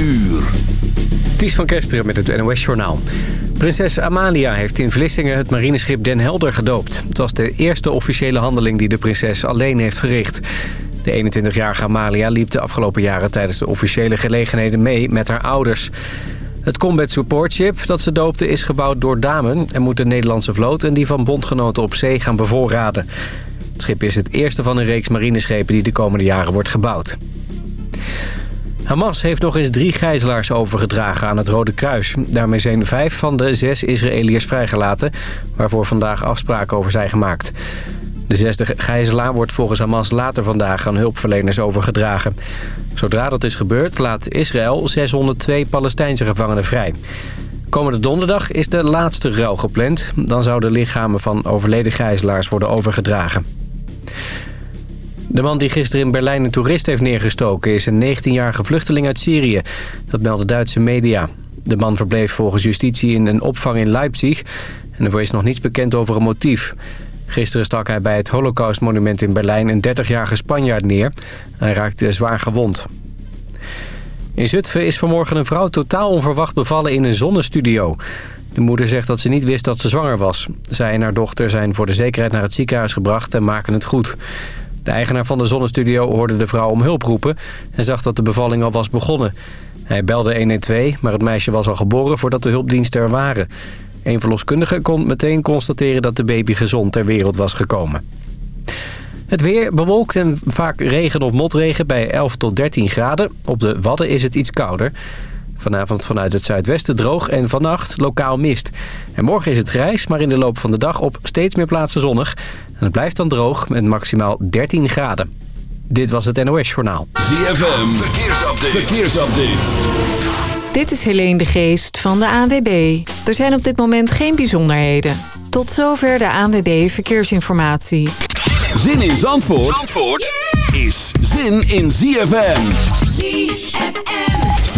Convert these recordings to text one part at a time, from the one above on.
uur. Van Kesteren met het NOS-journaal. Prinses Amalia heeft in Vlissingen het marineschip Den Helder gedoopt. Het was de eerste officiële handeling die de prinses alleen heeft verricht. De 21-jarige Amalia liep de afgelopen jaren tijdens de officiële gelegenheden mee met haar ouders. Het Combat Support Ship dat ze doopte is gebouwd door Damen... en moet de Nederlandse vloot en die van bondgenoten op zee gaan bevoorraden. Het schip is het eerste van een reeks marineschepen die de komende jaren wordt gebouwd. Hamas heeft nog eens drie gijzelaars overgedragen aan het Rode Kruis. Daarmee zijn vijf van de zes Israëliërs vrijgelaten... waarvoor vandaag afspraken over zijn gemaakt. De zesde gijzelaar wordt volgens Hamas later vandaag aan hulpverleners overgedragen. Zodra dat is gebeurd laat Israël 602 Palestijnse gevangenen vrij. Komende donderdag is de laatste ruil gepland. Dan zouden lichamen van overleden gijzelaars worden overgedragen. De man die gisteren in Berlijn een toerist heeft neergestoken... is een 19-jarige vluchteling uit Syrië. Dat melden Duitse media. De man verbleef volgens justitie in een opvang in Leipzig... en er is nog niets bekend over een motief. Gisteren stak hij bij het Holocaustmonument in Berlijn... een 30-jarige Spanjaard neer. Hij raakte zwaar gewond. In Zutphen is vanmorgen een vrouw totaal onverwacht bevallen in een zonnestudio. De moeder zegt dat ze niet wist dat ze zwanger was. Zij en haar dochter zijn voor de zekerheid naar het ziekenhuis gebracht en maken het goed. De eigenaar van de zonnestudio hoorde de vrouw om hulp roepen... en zag dat de bevalling al was begonnen. Hij belde 112, maar het meisje was al geboren voordat de hulpdiensten er waren. Een verloskundige kon meteen constateren dat de baby gezond ter wereld was gekomen. Het weer bewolkt en vaak regen of motregen bij 11 tot 13 graden. Op de Wadden is het iets kouder. Vanavond vanuit het zuidwesten droog en vannacht lokaal mist. En morgen is het grijs, maar in de loop van de dag op steeds meer plaatsen zonnig. En het blijft dan droog met maximaal 13 graden. Dit was het NOS Journaal. ZFM, verkeersupdate. verkeersupdate. Dit is Helene de Geest van de ANWB. Er zijn op dit moment geen bijzonderheden. Tot zover de ANWB Verkeersinformatie. Zin in Zandvoort, Zandvoort is zin in ZFM. ZFM.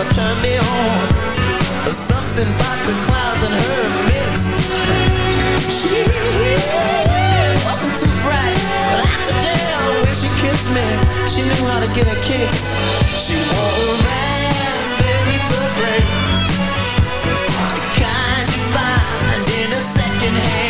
never turn me on. Something about the clouds and her mix. She wasn't too bright But after damn when she kissed me. She knew how to get a kiss. She wore romance beneath her brain The kind you find in a second hand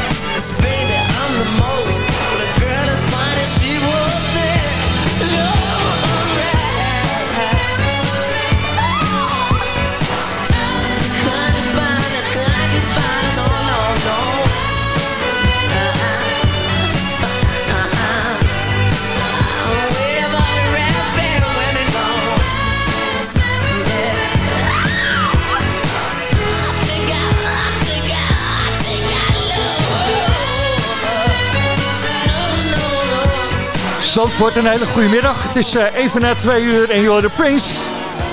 baby, I'm the most. But a girl as fine as she was. Zandvoort, een hele goede middag. Het is uh, even na twee uur en je de Prince.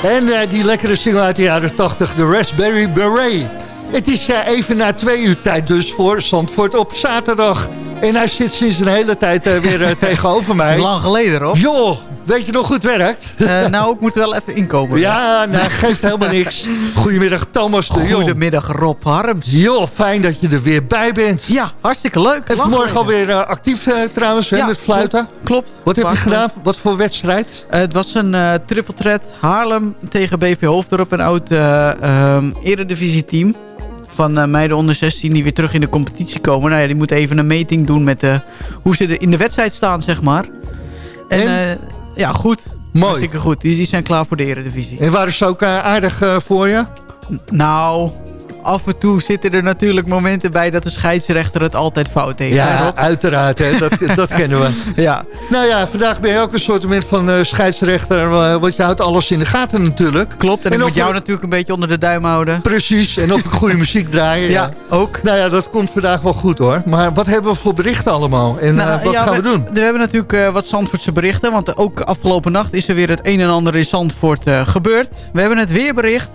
En uh, die lekkere single uit de jaren 80, de Raspberry Beret. Het is uh, even na twee uur tijd dus voor Zandvoort op zaterdag. En hij zit sinds een hele tijd weer tegenover mij. Lang geleden, Rob. Joh, Weet je nog goed werkt? Uh, nou, ik moet wel even inkomen. Ja, nou, geeft helemaal niks. Goedemiddag Thomas de Jong. Goedemiddag Rob Harms. Jo, fijn dat je er weer bij bent. Ja, hartstikke leuk. En vanmorgen alweer uh, actief uh, trouwens, ja, met fluiten. Klopt. klopt. Wat heb je gedaan? Wat voor wedstrijd? het was een triple threat. Haarlem tegen BV Hoofddorp, een oud um, eredivisie team van uh, meiden onder 16 die weer terug in de competitie komen. Nou ja, die moeten even een meting doen met uh, hoe ze in de wedstrijd staan, zeg maar. En, en? Uh, ja, goed. Mooi. Hartstikke goed. Die, die zijn klaar voor de eredivisie. En waren ze ook aardig voor je? nou, af en toe zitten er natuurlijk momenten bij dat de scheidsrechter het altijd fout heeft. Ja, uiteraard. Hè? Dat, dat kennen we. Ja. Nou ja, vandaag ben je ook een soort van uh, scheidsrechter. Uh, want je houdt alles in de gaten natuurlijk. Klopt. En, en ik moet jou natuurlijk een beetje onder de duim houden. Precies. En ook een goede muziek draaien. Ja, ook. Nou ja, dat komt vandaag wel goed hoor. Maar wat hebben we voor berichten allemaal? En nou, uh, wat gaan we, we, doen? We hebben natuurlijk wat Zandvoortse berichten. Want ook afgelopen nacht is er weer het een en ander in Zandvoort gebeurd. We hebben het weerbericht.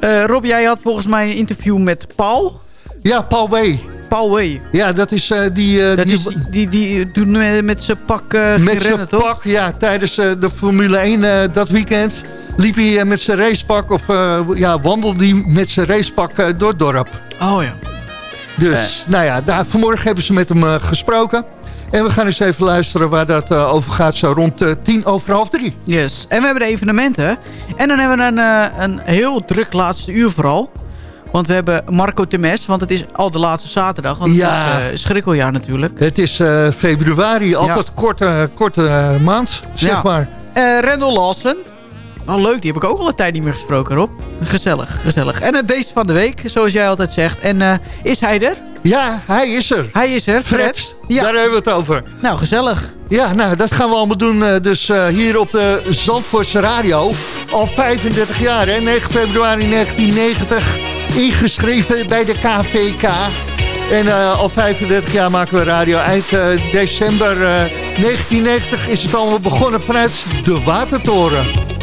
Uh, Rob, jij had volgens mij een interview met Paul. Ja, Paul W. Paul W. Ja, dat is uh, die... Uh, dat die, is die, die toen met, met zijn pak uh, Met zijn pak, ja. Tijdens de Formule 1 dat weekend liep hij met zijn racepak... of ja, wandelde hij met zijn racepak door het dorp. Oh ja. Dus, nou ja, daar, vanmorgen hebben ze met hem gesproken. En we gaan eens even luisteren waar dat uh, over gaat, zo rond uh, tien over half drie. Yes, en we hebben de evenementen. En dan hebben we een, uh, een heel druk laatste uur vooral. Want we hebben Marco Temes, want het is al de laatste zaterdag. Want ja. het is schrikkeljaar natuurlijk. Het is februari, altijd ja. korte, korte maand, zeg ja. maar. Rendel Lawson, Oh, leuk. Die heb ik ook al een tijd niet meer gesproken, Rob. Gezellig, gezellig. En het beest van de week, zoals jij altijd zegt. En uh, is hij er? Ja, hij is er. Hij is er, Fred. Fred ja. Daar hebben we het over. Nou, gezellig. Ja, nou, dat gaan we allemaal doen. Uh, dus uh, hier op de Zandvoortse Radio. Al 35 jaar, hè. 9 februari 1990. Ingeschreven bij de KVK. En uh, al 35 jaar maken we radio. Eind december 1990 is het allemaal begonnen vanuit de Watertoren.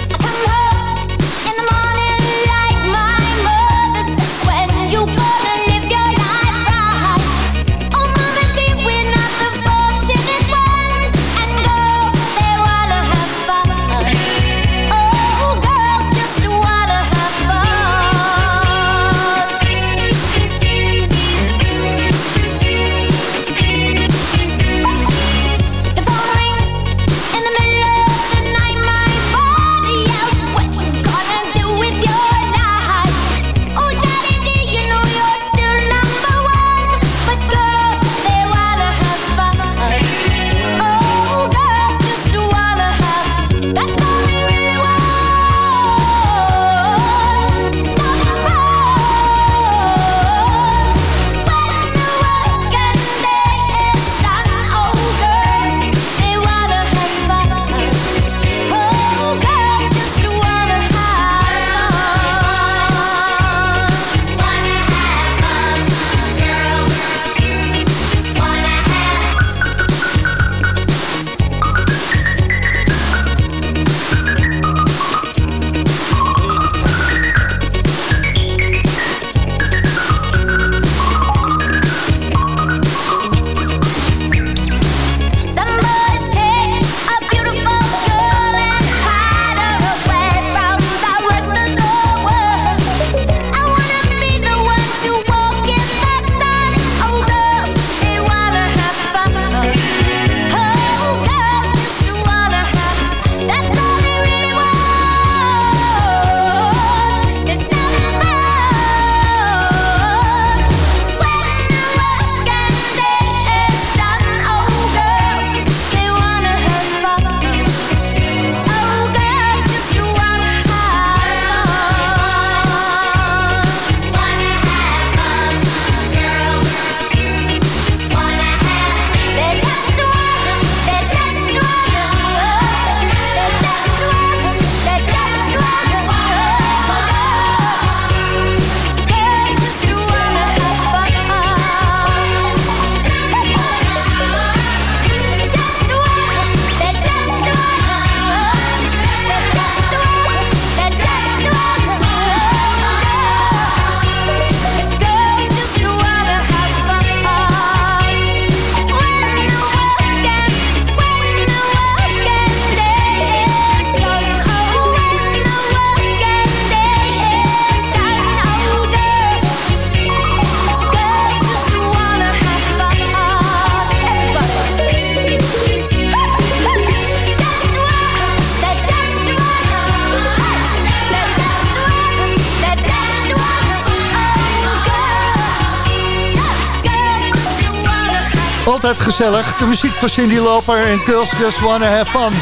Altijd gezellig. De muziek van Cindy Loper en Girls Just Wanna Have Fun.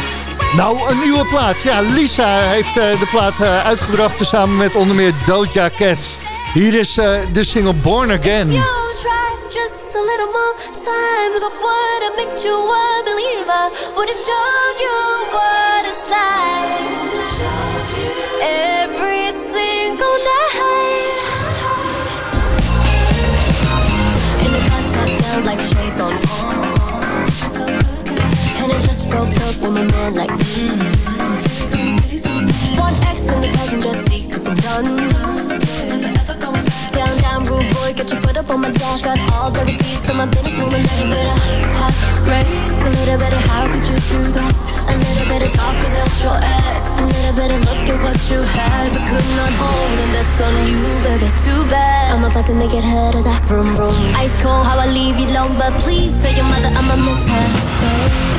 Nou, een nieuwe plaat. Ja, Lisa heeft uh, de plaat uh, uitgebracht samen met onder meer Doja Cat. Hier is uh, de single Born Again. Every single night Broke up with my man like mm. One X in the passenger seat cause I'm done. Down, down, rude boy, get your foot up on my dash Got all the receipts to my business moving a bit of A little bit how could you do that? A little bit of talking out your ass A little bit of look at what you had But could not hold, and that's on you, baby Too bad, I'm about to make it hurt as I vroom vroom. Ice cold, how I leave you alone But please tell your mother I'ma miss her. So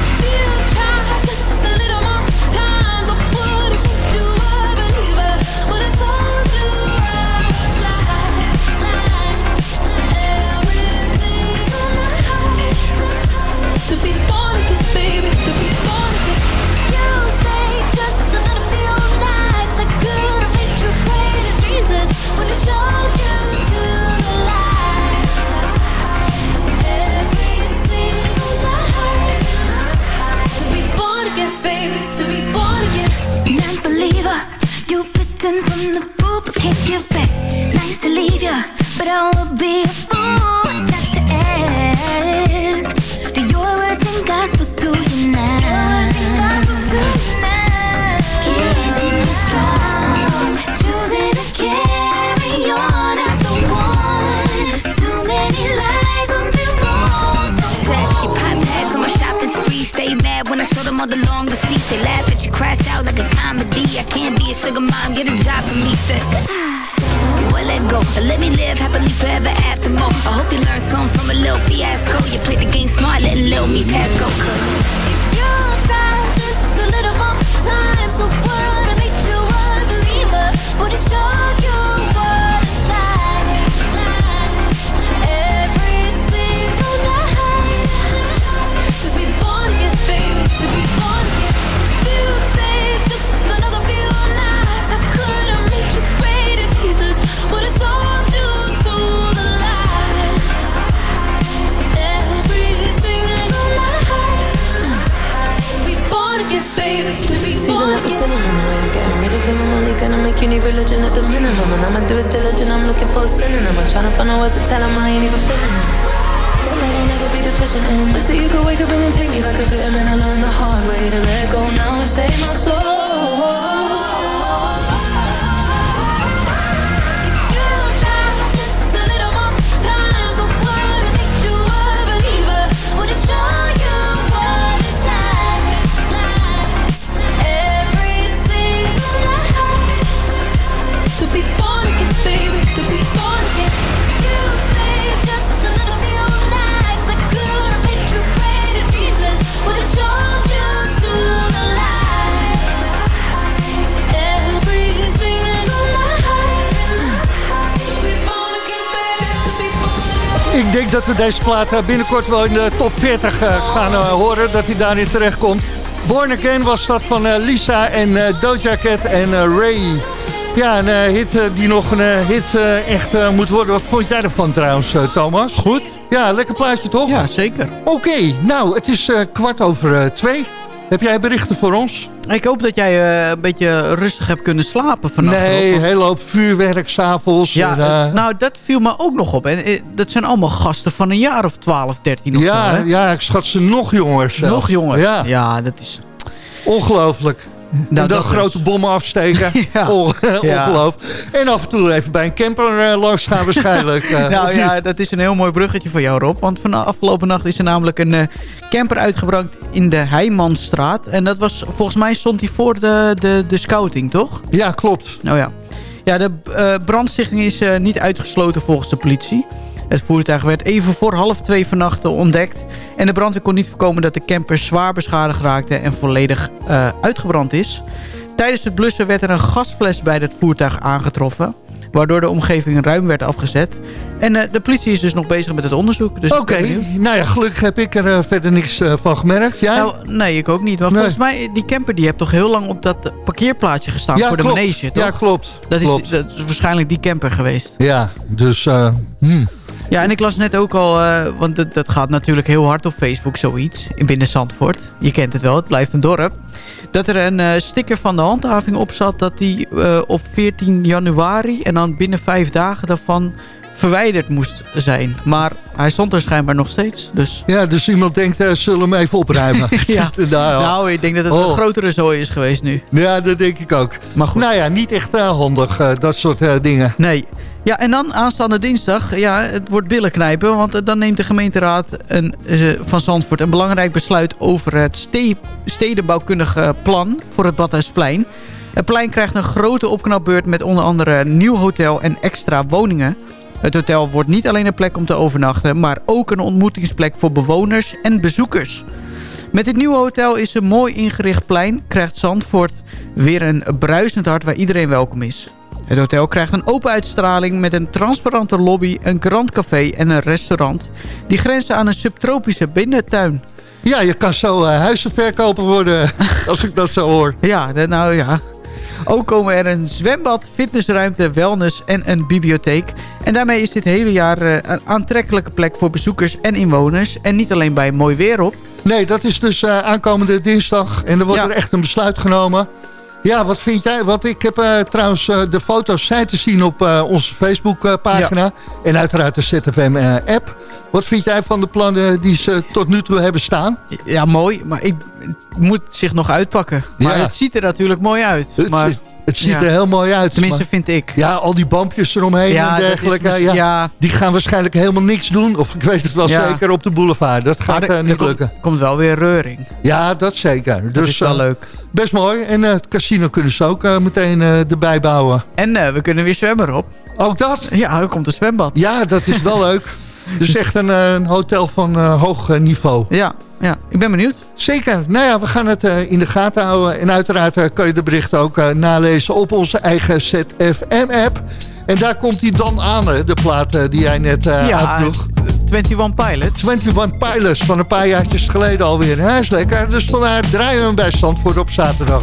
to leave ya, but I will be a fool not to ask. Do your words and gospel to you now? Keeping me strong, choosing to carry on after one. Too many lies will be wrong. So set your pop tags on my shopping spree. Stay mad when I show them all the long receipts. They laugh at you, crash out like a comedy. I can't be a sugar mom, get a job for me, sick. Well, let go, let me live happily forever after more. I hope you learn something from a little fiasco. You played the game smart, letting little me pass go. Cause if you try just a little more time, so what? I make you a believer. Would it show you? Gonna make you need religion at the minimum. And I'ma do it diligent, I'm looking for a synonym. I'm trying to find out words to tell him I ain't even feeling this That love will never be deficient in But see you could wake up and then take me like a vitamin. I learned the hard way to let go now and save my soul Ik denk dat we deze plaat eh, binnenkort wel in de top 40 eh, gaan uh, horen. Dat hij daarin terecht komt. Born Again was dat van Lisa en Doja Cat en Ray. Ja, een hit die nog een hit echt moet worden. Wat vond jij ervan trouwens, Thomas? Goed. Ja, lekker plaatje toch? Ja, zeker. Oké, nou, het is kwart over twee. Heb jij berichten voor ons? Ik hoop dat jij uh, een beetje rustig hebt kunnen slapen vannacht. Nee, een hele hoop vuurwerk s'avonds. Ja, uh, nou dat viel me ook nog op. En, dat zijn allemaal gasten van een jaar of 12, 13 of ja, zo. Hè? Ja, ik schat ze nog jonger zelf. Nog jonger? Ja. ja, dat is... Ongelooflijk. Nou, dan grote bommen afsteken. ja. Ongelooflijk. En af en toe even bij een camper uh, langs gaan waarschijnlijk. Uh, nou ja, dat is een heel mooi bruggetje voor jou Rob. Want van afgelopen nacht is er namelijk een uh, camper uitgebracht in de Heijmanstraat. En dat was, volgens mij stond hij voor de, de, de scouting, toch? Ja, klopt. Nou ja. Ja, de brandstichting is niet uitgesloten volgens de politie. Het voertuig werd even voor half twee vannacht ontdekt. En de brandweer kon niet voorkomen dat de camper zwaar beschadigd raakte en volledig uh, uitgebrand is. Tijdens het blussen werd er een gasfles bij het voertuig aangetroffen. Waardoor de omgeving ruim werd afgezet. En eh, de politie is dus nog bezig met het onderzoek. Dus Oké, nou ja, gelukkig heb ik er eh, verder niks eh, van gemerkt. Ja? Nou, nee, ik ook niet. Maar Nee. volgens mij, die camper die heeft toch heel lang op dat parkeerplaatje gestaan ja, voor de manege, toch? Ja, klopt. dat, is, dat is waarschijnlijk die camper geweest. Ja, dus... eh, hmm. Ja, en ik las net ook al, eh, want dat, gaat natuurlijk heel hard op Facebook zoiets. In binnen Zandvoort. Je kent het wel, het blijft een dorp. Dat er een eh, sticker van de handhaving op zat dat die eh, op 14 januari en dan binnen vijf dagen daarvan verwijderd moest zijn. Maar hij stond er schijnbaar nog steeds. Dus Ja, dus iemand denkt, eh, zullen we hem even opruimen? ja. nou, ja. Nou, ik denk dat het Oh. een grotere zooi is geweest nu. ja, dat denk ik ook. Maar goed. Nou ja, niet echt eh, handig, eh, dat soort dingen. Nee. Ja, en dan aanstaande dinsdag, ja, het wordt billen knijpen... want dan neemt de gemeenteraad een, van Zandvoort een belangrijk besluit... over het ste stedenbouwkundige plan voor het Badhuisplein. Het plein krijgt een grote opknapbeurt met onder andere een nieuw hotel en extra woningen. Het hotel wordt niet alleen een plek om te overnachten... maar ook een ontmoetingsplek voor bewoners en bezoekers. Met dit nieuwe hotel is een mooi ingericht plein... krijgt Zandvoort weer een bruisend hart waar iedereen welkom is. Het hotel krijgt een open uitstraling met een transparante lobby, een grand café en een restaurant. Die grenzen aan een subtropische binnentuin. Ja, je kan zo huizen verkopen worden, als ik dat zo hoor. Ja, nou ja. Ook komen er een zwembad, fitnessruimte, wellness en een bibliotheek. En daarmee is dit hele jaar eh, een aantrekkelijke plek voor bezoekers en inwoners. En niet alleen bij mooi weer op. Nee, dat is dus eh, aankomende dinsdag. En er wordt Ja. er echt een besluit genomen. Ja, wat vind jij? Want ik heb eh, trouwens de foto's zijn te zien op onze Facebookpagina. En uiteraard de ZFM-app. Wat vind jij van de plannen die ze tot nu toe hebben staan? Ja, mooi, maar ik moet zich nog uitpakken. Maar Ja. het ziet er natuurlijk mooi uit. Het, Maar, het ziet ja. er heel mooi uit. tenminste maar- vind ik. ja, al die bampjes eromheen Ja, en dergelijke. ja. Die gaan waarschijnlijk helemaal niks doen. Of ik weet het wel zeker op de boulevard. Dat gaat er- eh, niet er komt- lukken. komt wel weer reuring. Ja, dat zeker. Dat dus is wel eh, leuk. best mooi. En eh, het casino kunnen ze ook meteen erbij bouwen. En we kunnen weer zwemmen op. Ook dat? Ja, er komt een zwembad. Ja, dat is wel leuk. Dus echt een, eh, een hotel van eh, hoog eh, niveau. Ja, ja, ik ben benieuwd. Zeker. Nou ja, we gaan het in de gaten houden. En uiteraard kan je de berichten ook nalezen op onze eigen ZFM-app. En daar komt hij dan aan, de plaat die jij net eh ja, uitdroeg. 21 Pilots. 21 Pilots van een paar jaartjes geleden alweer. Hij is lekker, dus vandaar draaien we hem bij Zandvoort op zaterdag.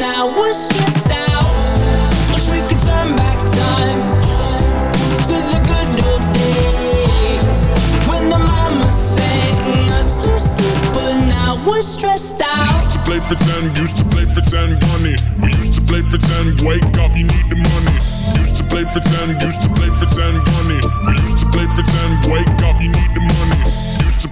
pretend, we could turn back time to the good old days when the mama said us to sleep but now what's stressed out to play the tune you used to play pretend, bunny. We used to play pretend, wake up, you need the money. Used to play the tune used to play the tune bunny we used to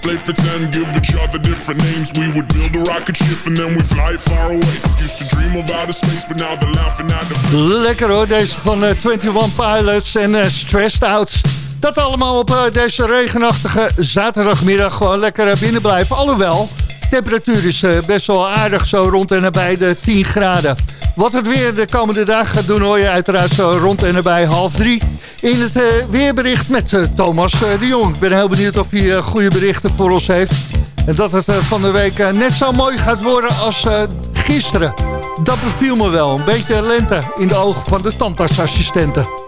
play pretend, give each other different names. We would build a rocket ship and then we fly far away. Used to dream of outer space, but now they're laughing at the. Lekker hoor, deze van eh, 21 Pilots en eh, Stressed Out. Dat allemaal op eh, deze regenachtige zaterdagmiddag gewoon lekker eh, binnen blijven. Alhoewel, temperatuur is eh, best wel aardig zo rond en nabij de 10 graden. Wat het weer de komende dagen gaat doen hoor je uiteraard zo rond en nabij half drie. In het eh, weerbericht met eh, Thomas eh, de Jong. Ik ben heel benieuwd of hij goede berichten voor ons heeft. En dat het van de week net zo mooi gaat worden als gisteren. Dat beviel me wel. Een beetje lente in de ogen van de tandartsassistenten.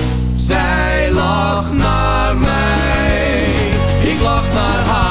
Zij lacht naar mij, ik lach naar haar.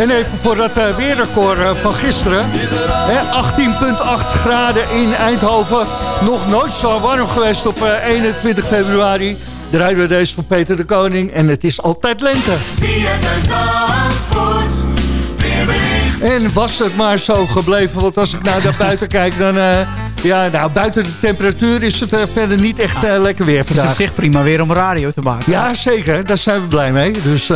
En even voor dat uh, weerrecord uh, van gisteren. 18,8 graden in Eindhoven. Nog nooit zo warm geweest op uh, 21 februari. Draaien we deze van Peter de Koning. En het is altijd lente. En was het maar zo gebleven. Want als ik nou naar buiten kijk, dan... ja, nou, buiten de temperatuur is het verder niet echt lekker weer vandaag. Het is op zich prima weer om radio te maken. Ja, zeker. Daar zijn we blij mee. Dus...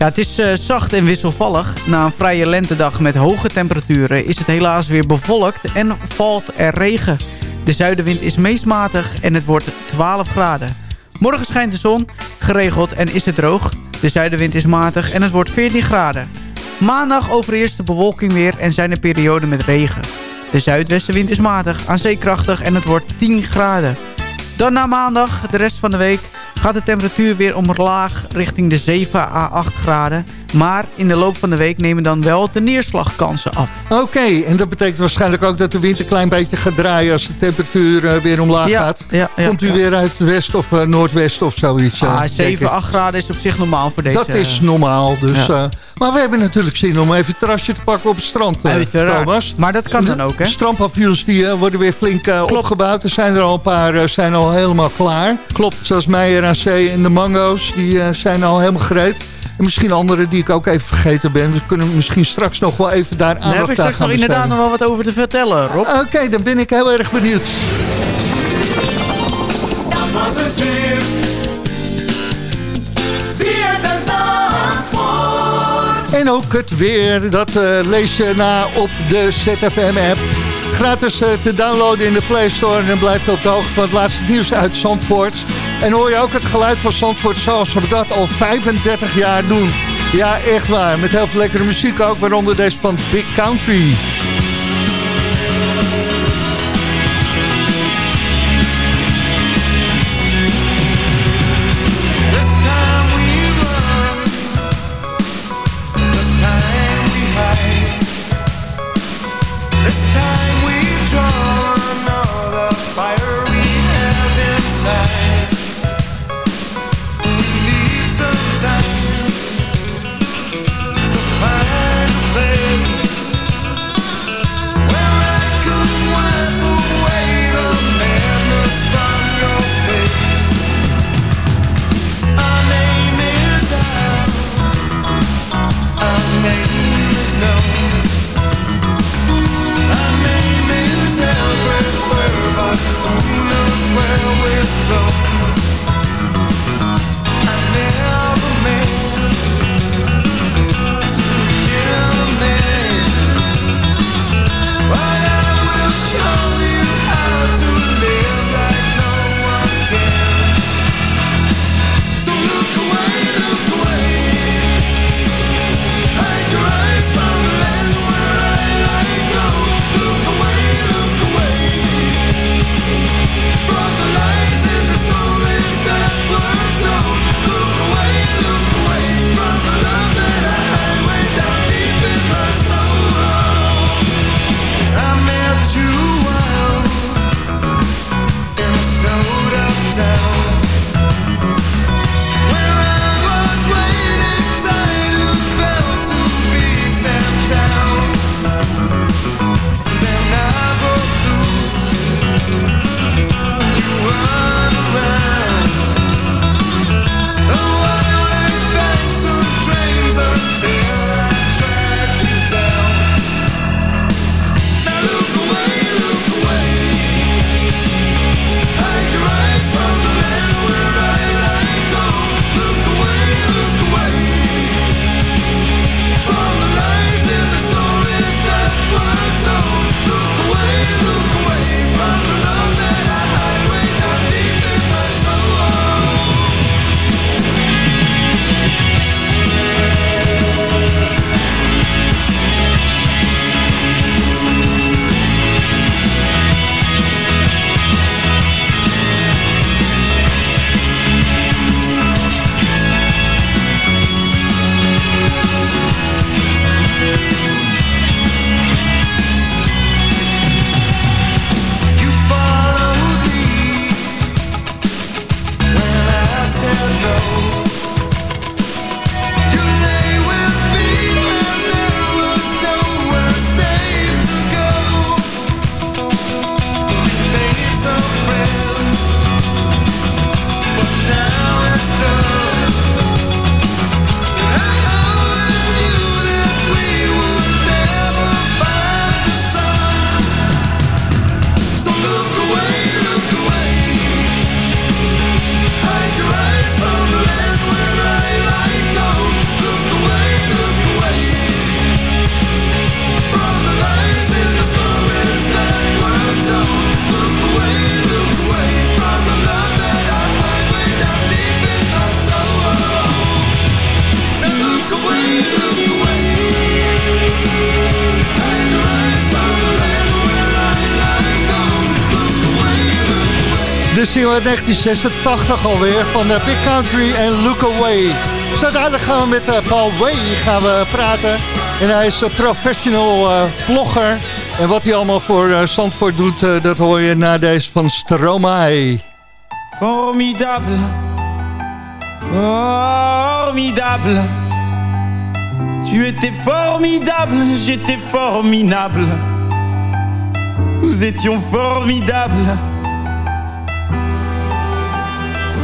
Ja, het is uh, zacht en wisselvallig. Na een vrije lentedag met hoge temperaturen is het helaas weer bevolkt en valt er regen. De zuidenwind is meest matig en het wordt 12 graden. Morgen schijnt de zon, geregeld en is het droog. De zuidenwind is matig en het wordt 14 graden. Maandag overeerst de bewolking weer en zijn er perioden met regen. De zuidwestenwind is matig, aan zee krachtig en het wordt 10 graden. Dan na maandag, de rest van de week, gaat de temperatuur weer omlaag richting de 7 à 8 graden. Maar in de loop van de week nemen dan wel de neerslagkansen af. Oké, en dat betekent waarschijnlijk ook dat de wind een klein beetje gaat draaien... als de temperatuur uh, weer omlaag ja, gaat. Ja, ja, Komt u weer uit het west of uh, noordwest of zoiets? Ah, 7, 8 graden is op zich normaal voor deze... Dat is normaal, dus... Maar we hebben natuurlijk zin om even het terrasje te pakken op het strand, Uiteraard. Thomas. Maar dat kan dan ook, hè? De strandpaviljoens die worden weer flink opgebouwd. Er zijn er al een paar zijn al helemaal klaar. Klopt. Zoals Meijer aan Zee en de Mango's, die zijn al helemaal gereed. En misschien andere die ik ook even vergeten ben. We kunnen misschien straks nog wel even daar aandacht aan Daar heb ik straks nog inderdaad nog wel wat over te vertellen, Rob. Oké, okay, dan ben ik heel erg benieuwd. Dat was het weer. En ook het weer, dat uh, lees je na op de ZFM-app. Gratis uh, te downloaden in de Play Store en dan blijf je op de hoogte van het laatste nieuws uit Zandvoort. En hoor je ook het geluid van Zandvoort zoals we dat al 35 jaar doen. Ja, echt waar. Met heel veel lekkere muziek ook, waaronder deze van Big Country. Single uit 1986 alweer van de Big Country en Look Away. Zo dadelijk gaan we met uh, Paul Way gaan we praten. En hij is een professional uh, vlogger. En wat hij allemaal voor uh, Zandvoort doet, dat hoor je na deze van Stromae. Formidable. Formidable. Tu étais formidable, j'étais formidable. Nous étions formidables.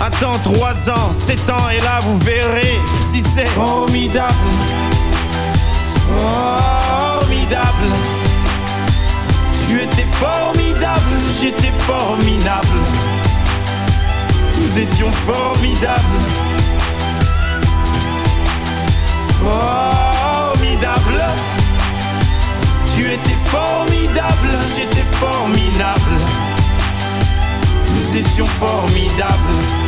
Attends 3 ans, 7 ans et là vous verrez Si c'est formidable. Formidable. Tu étais formidable, j'étais formidable. Nous étions formidables. Formidable. Tu étais formidable, j'étais formidable. Nous étions formidables.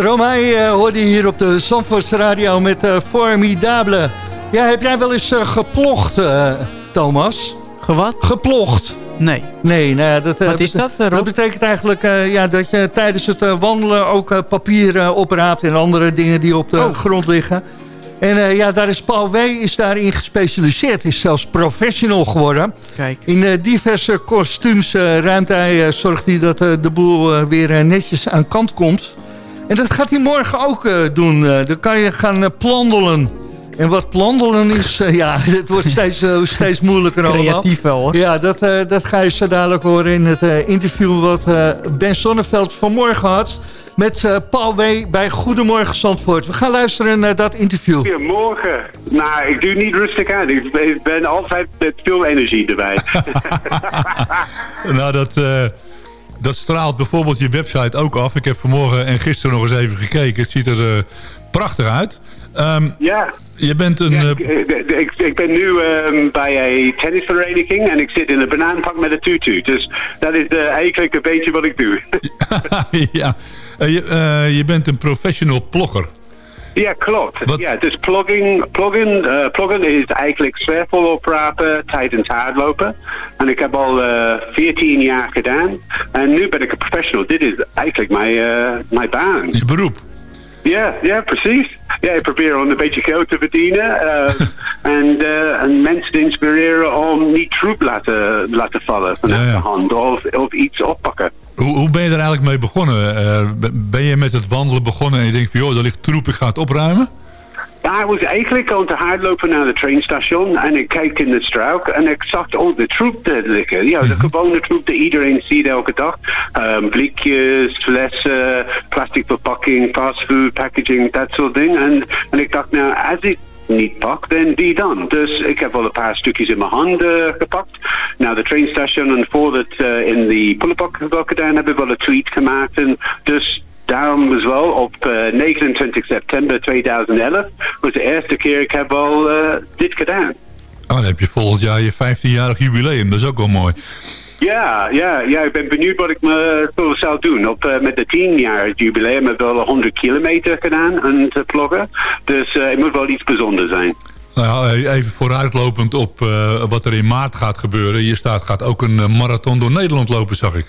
Stromae uh, hoorde je hier op de Zandvoorts Radio met uh, Formidable. Ja, heb jij wel eens uh, geplocht, Thomas? Gewat? Geplocht. Nee. Nee, nou, dat, Wat is dat, Rob? Dat betekent eigenlijk uh, ja, dat je tijdens het uh, wandelen ook uh, papier opraapt... en andere dingen die op de oh. grond liggen. En ja, daar is Paul W. is daarin gespecialiseerd. Is zelfs professional geworden. Kijk. In diverse kostuums ruimt hij, zorgt hij dat de boel weer netjes aan kant komt. En dat gaat hij morgen ook doen. dan kan je gaan plandelen. En wat plandelen is, uh, ja, het wordt steeds, uh, steeds moeilijker allemaal. Creatief wel, hoor. Ja, dat, uh, dat ga je zo dadelijk horen in het interview wat Ben Sonneveld vanmorgen had... met Paul W. bij Goedemorgen Zandvoort. We gaan luisteren naar dat interview. Goedemorgen. Nou, ik doe niet rustig aan. Ik ben altijd met veel energie erbij. nou, dat... Dat straalt bijvoorbeeld je website ook af. Ik heb vanmorgen en gisteren nog eens even gekeken. Het ziet er prachtig uit. Um, ja. Je bent een... Ja, ik, ik, ik, ben nu um, bij een tennisvereniging en ik zit in een banaanpak met een tutu. Dus dat is uh, eigenlijk een beetje wat ik doe. ja, uh, je, je bent een professional plogger. Ja, klopt. Ja, dus plugging, pluggen, uh, pluggen is eigenlijk zwervel oprapen tijdens hardlopen. En ik heb al uh, 14 jaar gedaan. En nu ben ik een professional. Dit is eigenlijk mijn, uh, mijn baan. Je beroep? Ja, ja, precies. Ja, ik probeer om een beetje geld te verdienen. eh, en, eh, en mensen te inspireren om niet troep laten, laten vallen vanuit de hand. Of, of iets oppakken. Hoe, hoe ben je er eigenlijk mee begonnen? Eh, ben- je met het wandelen begonnen en je denkt van... joh, daar ligt troep, ik ga het opruimen? Ja, ik was eigenlijk aan te hardlopen naar het treinstation en ik keek in de struik en ik zag al de troep daar liggen. Ja, de gewone troep die iedereen ziet elke dag. Ehm, blikjes, flessen, plastic verpakking, fastfood, packaging, dat soort dingen. En, en ik dacht, nou, als ik niet pak, dan wie dan? Dus ik heb wel een paar stukjes in mijn handen gepakt. Naar de trainstation en voordat uh, in de pullenbak gedaan, heb ik wel een tweet gemaakt. En dus daarom was wel op uh, 29 september 2011 was de eerste keer ik heb al uh, dit gedaan. Oh, dan heb je volgend jaar je 15-jarig jubileum. Dat is ook wel mooi. Ja, ja, ja, ik ben benieuwd wat ik me zo zou doen. Op, uh, met de 10 jaar jubileum heb ik wel 100 kilometer gedaan aan te ploggen. Dus uh, het moet wel iets bijzonders zijn. Nou ja, even vooruitlopend op wat er in maart gaat gebeuren. Je staat gaat ook een marathon door Nederland lopen, zag ik.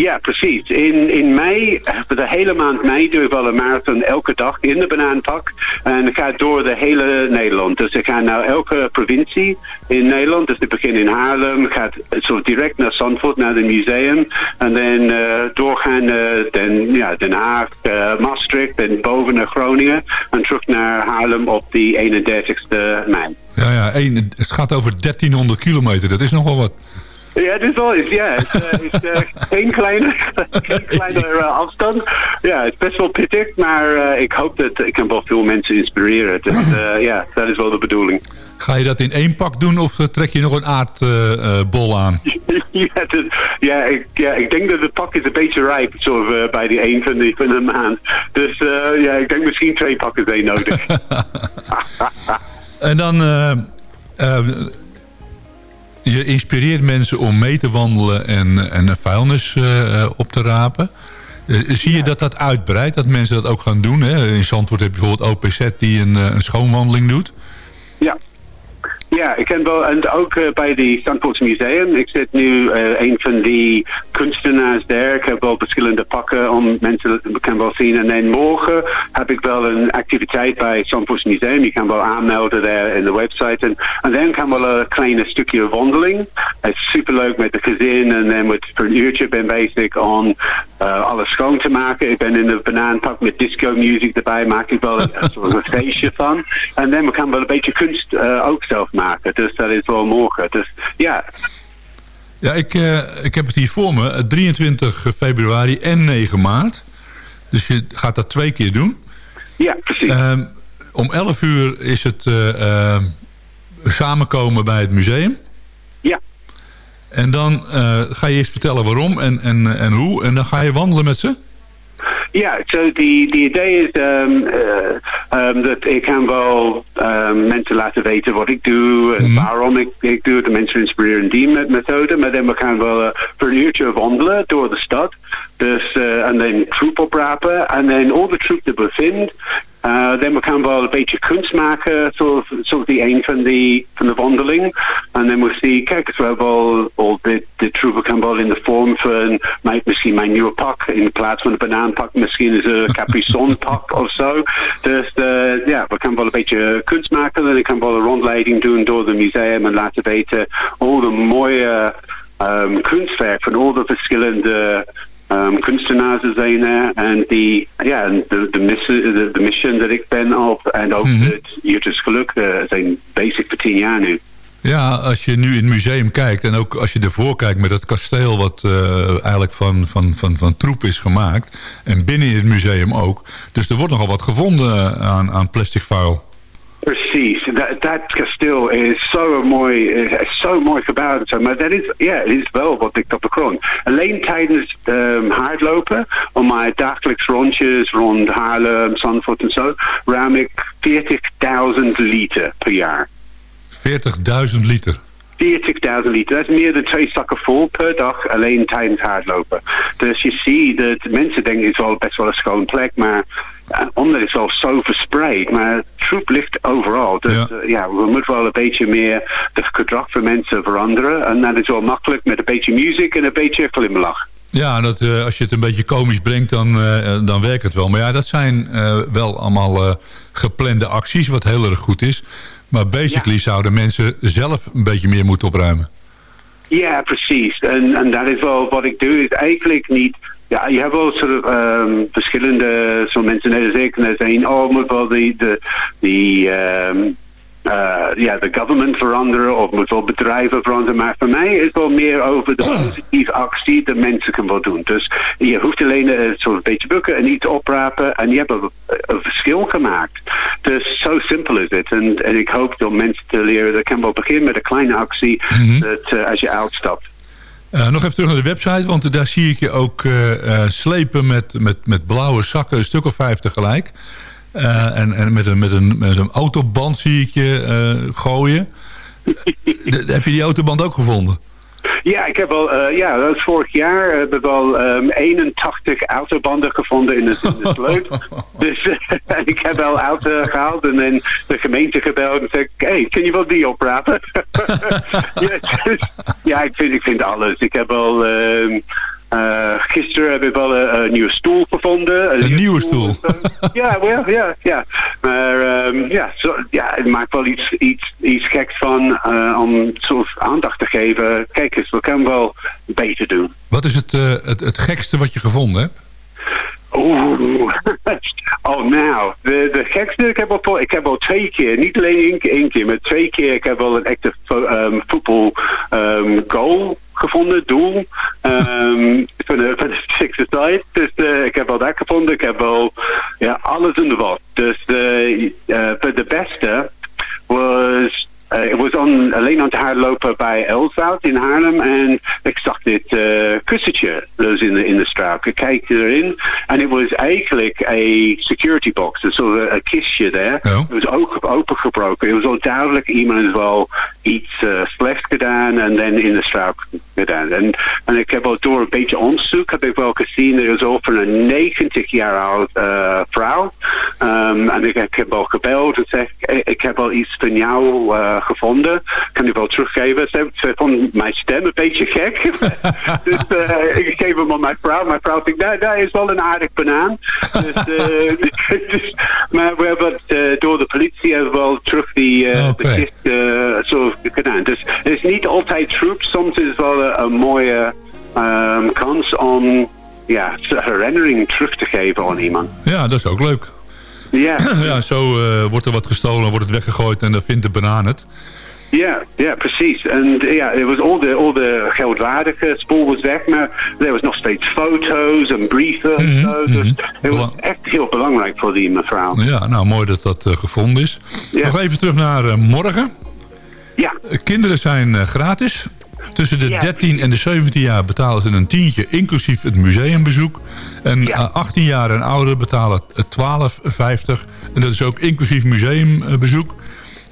Ja, precies. In, in mei, de hele maand mei doe ik wel een marathon elke dag in de banaanpak. En ik ga door de hele Nederland. Dus ik ga naar elke provincie in Nederland. Dus ik begin in Haarlem, ik ga zo direct naar Zandvoort, naar het museum. En dan uh, doorgaan naar uh, Den, ja, Den Haag, uh, Maastricht en boven naar Groningen. En terug naar Haarlem op die 31ste mei. Ja, ja een, het gaat over 1300 kilometer. Dat is nogal wat. Ja, het is wel eens, ja. Het uh, is uh, geen kleine, geen kleine uh, afstand. Ja, het is best wel pittig, maar ik hoop dat ik kan wel veel mensen inspireren. Dus ja, dat is wel de bedoeling. Ga je dat in één pak doen of trek je nog een aardbol aan? ja, dat, ja, ik, ja, ik denk dat de pak is een beetje rijp zo, bij die één van, die, van de maand. Dus ja, ik denk misschien twee pakken zijn nodig. en dan je inspireert mensen om mee te wandelen en, en vuilnis uh, op te rapen. Uh, zie je dat dat uitbreidt, dat mensen dat ook gaan doen? Hè? In Zandvoort heb je bijvoorbeeld OPZ die een, een schoonwandeling doet. Ja. Ja, ik ken wel, en ook uh, bij het Zandvoorts Museum. Ik zit nu uh, een van die kunstenaars daar. Ik heb wel verschillende pakken om mensen te zien. En dan morgen heb ik wel een activiteit bij het Museum. Je kan wel aanmelden daar in de website. En, en dan kan wel een kleine stukje wandeling. Het is superleuk met de gezin. En dan met voor een uurtje ben bezig om alles schoon te maken. Ik ben in de banaanpak met disco music erbij. Maak ik wel een, een feestje van. En dan kan wel een beetje kunst ook zelf maken. Dus dat is wel morgen. Dus ja. Ja, ik, uh, ik heb het hier voor me. 23 februari en 9 maart. Dus je gaat dat twee keer doen. Ja, precies. Uh, om 11 uur is het uh, samenkomen bij het museum. Ja. En dan ga je eerst vertellen waarom en, en, en hoe. En dan ga je wandelen met ze. Ja, so the, die idee is um, uh, um, dat ik kan wel um, mensen laten weten wat ik doe en mm -hmm. waarom ik, ik doe. De mensen inspireren die met methode. Maar dan we gaan wel uh, voor een uurtje wandelen door de stad. Dus, uh, en dan troep oprapen. En dan al de troep die we vinden. Uh, dan we gaan wel een beetje kunst maken, zoals, zoals die een van, die, van de wandeling. En dan we zien, kijk, we al, al de, de troepen kan wel in de vorm van mijn, misschien mijn nieuwe pak. In plaats van een banaanpak, misschien is een Capri pak of zo. Dus uh, ja, we gaan wel een beetje kunst maken. En ik kan wel een rondleiding doen door het museum en laten weten al de mooie um, kunstwerk van al de verschillende um, kunstenaars zijn er. En die, ja, de, de, missie, de, de mission dat ik ben op. En ook mm -hmm. het Juters Geluk uh, zijn bezig voor tien jaar nu. Ja, als je nu in het museum kijkt en ook als je ervoor kijkt met dat kasteel wat uh, eigenlijk van, van, van, van troep is gemaakt. En binnen in het museum ook. Dus er wordt nogal wat gevonden aan, aan plastic vuil. Precies, dat, dat kasteel is zo mooi, is zo mooi gebouwd. Maar dat is, ja, het is wel wat ik op de grond. Alleen tijdens um, hardlopen, om mijn dagelijks rondjes rond Haarlem, Zandvoort en zo, ruim ik 40.000 liter per jaar. 40.000 liter? 40.000 liter. Dat is meer dan twee zakken vol per dag alleen tijdens hardlopen. Dus je ziet dat mensen denken het is wel best wel een schoon plek, maar omdat het al zo verspreid, maar troep ligt overal. Dus ja. Uh, ja. we moeten wel een beetje meer de gedrag van mensen veranderen. En dat is wel makkelijk met een beetje muziek en een beetje glimlach. Ja, dat, eh, als je het een beetje komisch brengt, dan, eh, dan werkt het wel. Maar ja, dat zijn eh, wel allemaal eh, geplande acties, wat heel erg goed is. Maar basically zouden mensen zelf een beetje meer moeten opruimen. Ja, precies. En, en dat is wel wat ik doe. Is eigenlijk niet... Ja, je hebt wel soort of, ehm, verschillende soort mensen net als ik. En er zijn, oh, moet wel die, de, die eh, ja, de government veranderen of moet wel bedrijven veranderen. Maar voor mij is het wel meer over de positieve actie die mensen kunnen doen. Dus je hoeft alleen een soort beetje bukken en niet oprapen en je hebt een, een verschil gemaakt. Dus zo simpel is het. En, en ik hoop door mensen te leren, dat kan wel beginnen met een kleine actie dat, eh, als je uitstapt. Eh, nog even terug naar de website, want daar zie ik je ook eh, eh, slepen met, met, met blauwe zakken, een stuk of vijf tegelijk. En en met, een, met, een, met een autoband zie ik je gooien. Heb je die autoband ook gevonden? Ja, ik heb al, eh, ja, dat is vorig jaar hebben we al ehm, 81 autobanden gevonden in de, in dus eh, ik heb wel auto gehaald en dan de gemeente gebeld en zei, hé, hey, kun je wel die oprapen? ja, dus, ja, ik vind, ik vind alles. Ik heb al, eh, gisteren heb ik wel een, een nieuwe stoel gevonden. Een nieuwe stoel? ja, wel, ja, ja. Maar ehm, ja, zo, ja, het maakt wel iets, iets, iets geks van eh, om soort aandacht te geven. Kijk eens, we kunnen wel beter doen. Wat is het, eh, het, het gekste wat je gevonden hebt? Oeh. oh, nou, de, de gekste, ik heb, al, ik heb al twee keer, niet alleen één, keer- één keer, maar twee keer, ik heb wel een echte ehm, voetbal ehm, goal gevonden, doel, ehm, van de, van de sixth side. Dus eh, ik heb wel dat gevonden, ik heb wel ja, alles de wat. Dus voor de beste was... eh, ik was on, alleen aan het hardlopen bij Elswoud in Haarlem en ik zag dit eh kussentje dus in de, in de straat. Ik kijk erin en het was eigenlijk een security box, dus zo'n een kistje daar. Het was ook opengebroken. Het was al duidelijk iemand wel iets uh, slechts gedaan en dan in de straat gedaan. En, en ik heb wel door een beetje onderzoek heb ik wel gezien, er is over een 90 jaar oud eh, vrouw. Um, en ik, ik heb wel gebeld en zeg ik, ik heb wel iets van jou uh, gevonden. Kan je wel teruggeven? Ze, ze vond mijn stem een beetje gek. dus uh, ik geef hem aan mijn vrouw. Mijn vrouw denkt, nou, dat is wel een aardig banaan. dus, dus, maar we hebben het door de politie hebben we wel terug die de zo gedaan. Dus het is niet altijd troep. Soms is het wel een, een mooie um, kans om ja, herinnering terug te geven aan iemand. Ja, dat is ook leuk. Ja. ja, zo uh, wordt er wat gestolen, wordt het weggegooid en dan vindt de banaan het. Ja, ja, precies. En ja, het was al de, al de geldwaardige spoel was weg, maar er was nog steeds foto's en brieven en Mhm, zo. Dus het was echt heel belangrijk voor die mevrouw. Ja, nou mooi dat dat uh, gevonden is. Nog even terug naar uh, morgen. Ja. kinderen zijn gratis. Tussen de 13 en de 17 jaar betalen ze een tientje, inclusief het museumbezoek. En ja. 18 jaar en ouder betalen 12,50. En dat is ook inclusief museumbezoek.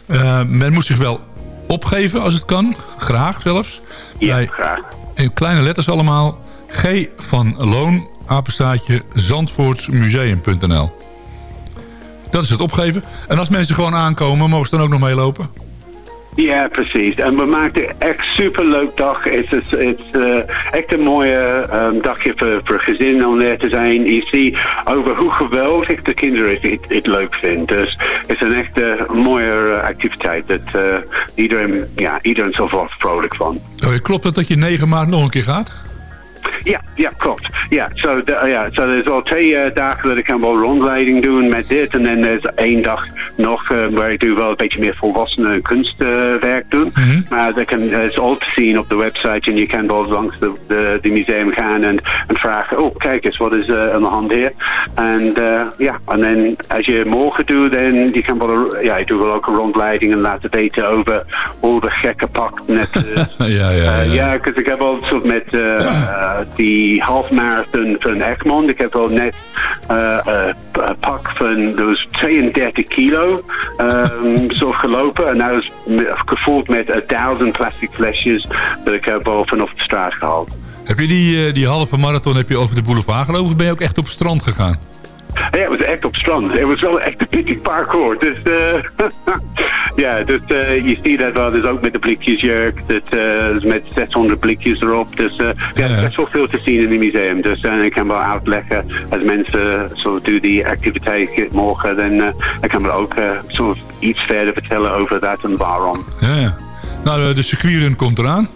Uh, men moet zich wel opgeven als het kan. Graag zelfs. Ja, Bij, graag. In kleine letters allemaal. G van Loon, apenstaatje, zandvoortsmuseum.nl. Dat is het opgeven. En als mensen gewoon aankomen, mogen ze dan ook nog meelopen? Ja, precies. En we maakten echt superleuk dag. Het is, het is uh, echt een mooie um, dagje voor, voor gezinnen om daar te zijn. Je ziet over hoe geweldig de kinderen het, het, leuk vinden. Dus het is een echt uh, mooie activiteit. Dat uh, iedereen, ja, iedereen zo vrolijk van. Oh, klopt het dat je 9 maart nog een keer gaat? Ja, ja, klopt. Ja, zo so, ja, so er is al twee uh, dagen dat ik kan wel rondleiding doen met dit. En dan is één dag nog uh, waar ik doe wel een beetje meer volwassenen kunstwerk uh, doen. Mm -hmm. Maar dat kan, is al te zien op de website. En je kan wel langs de, de, de museum gaan en, en vragen, oh kijk eens, wat is aan de hand hier? En ja, en dan als je morgen doet, dan je kan wel, ja, je doet wel ook een rondleiding en laten weten over al de gekke pak net. ja, ja, ja. ja, ik heb al soort met die halfmarathon van Egmond. Ik heb al net uh, uh, pak van dus 32 kilo um, zo gelopen. En dat was gevoeld met duizend plastic flesjes dat ik heb al vanaf de straat gehaald. Heb je die, die halve marathon heb je over de boulevard gelopen of ben je ook echt op het strand gegaan? Ja, het was echt op strand. Het was wel echt een pittig parcours. Dus uh, Ja, dus eh, je ziet dat wel. Dus ook met de blikjesjurk. Dat, eh, dus met 600 blikjes erop. Dus ja, er is veel te zien in het museum. Dus ik kan wel uitleggen als mensen zo doen die activiteit morgen. Dan ik kan we ook zo iets verder vertellen over dat en waarom. Ja, ja. Nou, de circuitrun komt eraan.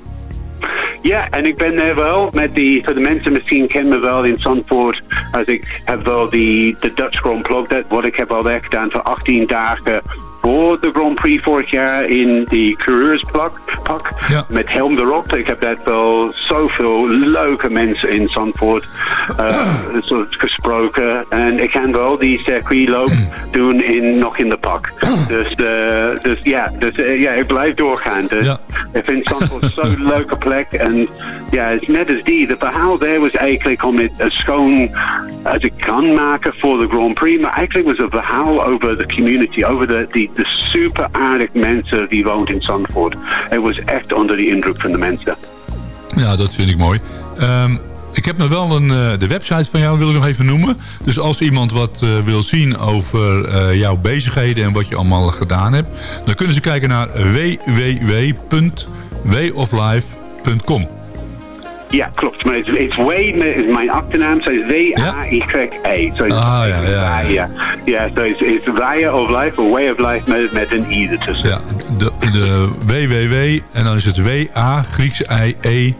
Ja, en ik ben er wel met die, voor de mensen misschien kennen me wel in Zandvoort, als ik heb wel die, de Dutch Grand Prix, dat wat ik heb al weggedaan voor 18 dagen voor de Grand Prix vorig jaar in die coureurspak pak, met helm erop. Ik heb dat wel zoveel leuke mensen in Zandvoort uh, gesproken. En ik kan wel die circuitloop doen in, nog in de pak. Dus, uh, dus ja, dus, uh, ja, ik blijf doorgaan. Dus ik vind Zandvoort zo'n leuke plek. En ja, net als die, de verhaal daar was eigenlijk om het schoon als ik kan maken voor de Grand Prix. Maar eigenlijk was het verhaal over de community, over de, die de super aardig mensen die woont in Zandvoort. Het was echt onder de indruk van de mensen. Ja, dat vind ik mooi. Um, ik heb nog wel een, uh, de website van jou wil ik nog even noemen. Dus als iemand wat uh, wil zien over uh, jouw bezigheden en wat je allemaal gedaan hebt... dan kunnen ze kijken naar www.wayoflife.com. Ja, klopt. Maar het is Wade is mijn achternaam. Zo is W-A-Y-E. Ah, ja, ja. Ja, ja zo is, is Way of Life, of Way of Life met, met een I ertussen. Ja, de, de www en dan is het W-A, Grieks I-E,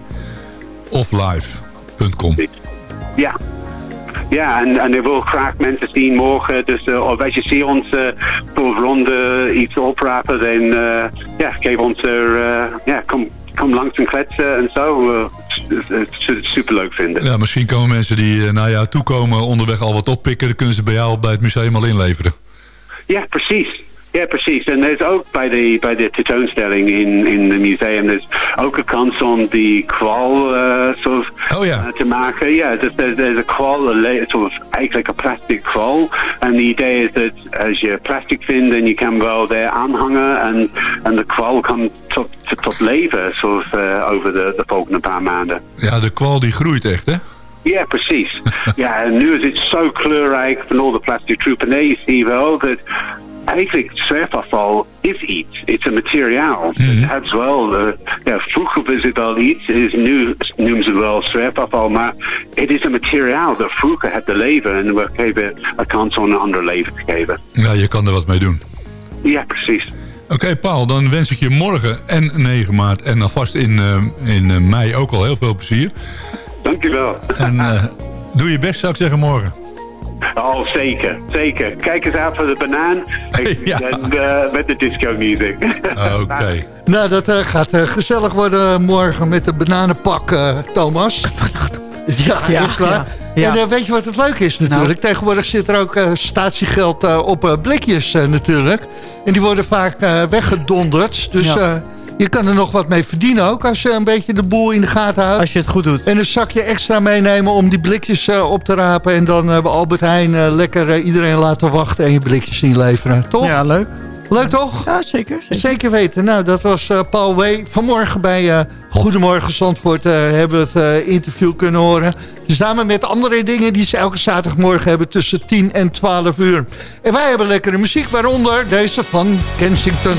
of life.com. Ja, ja, en, en ik wil graag mensen zien morgen. Dus uh, als je ziet ons uh, voor ronde iets oprapen, dan uh, ja, geef ons er, ja, kom, kom langs en kletsen en zo. Uh, superleuk vinden. Ja, misschien komen mensen die naar jou toe komen onderweg al wat oppikken. Dan kunnen ze bij jou bij het museum al inleveren. Ja, precies. Ja, precies. En er is ook bij de, bij de tentoonstelling in, in het museum... er is ook een kans om die kwal uh, soort, oh, ja. uh, te maken. Ja, dus er, is een kwal, een soort, eigenlijk een plastic kwal. En het idee is dat als je plastic vindt... en je kan wel daar aanhangen... en, en de kwal kan tot, tot, leven zoals, uh, over de, de volgende paar maanden. Ja, de kwal die groeit echt, hè? Ja, precies. ja, en nu is het zo kleurrijk van al de plastic troep. En je ziet wel dat eigenlijk zwerfafval is iets. Het is een materiaal. Mm -hmm. Het wel, uh, ja, vroeger was het al iets, is nu noemen ze wel zwerfafval, maar het is een materiaal dat vroeger had te leven en we geven een kans om een ander leven te geven. Ja, je kan er wat mee doen. Ja, precies. Oké, okay, Paul, dan wens ik je morgen en 9 maart en alvast in, uh, in uh, mei ook al heel veel plezier. Dankjewel. En uh, doe je best, zou ik zeggen, morgen. Oh, zeker. Zeker. Kijk eens uit voor de banaan. ja. En uh, met de disco music. Oké. Okay. nou, dat uh, gaat uh, gezellig worden morgen met de bananenpak, Thomas. ja, ja, echt waar. Ja, ja. En weet je wat het leuke is natuurlijk? Nou. Tegenwoordig zit er ook statiegeld op blikjes natuurlijk. En die worden vaak weggedonderd. Dus... Ja je kan er nog wat mee verdienen ook als je een beetje de boel in de gaten houdt. Als je het goed doet. En een zakje extra meenemen om die blikjes uh, op te rapen. En dan hebben uh, Albert Heijn uh, lekker iedereen laten wachten en je blikjes inleveren. Toch? Ja, leuk. Leuk toch? Ja, zeker. Zeker, zeker weten. Nou, dat was Paul W. Vanmorgen bij Goedemorgen Zandvoort hebben we het interview kunnen horen. Samen met andere dingen die ze elke zaterdagmorgen hebben tussen 10 en 12 uur. En wij hebben lekkere muziek, waaronder deze van Kensington.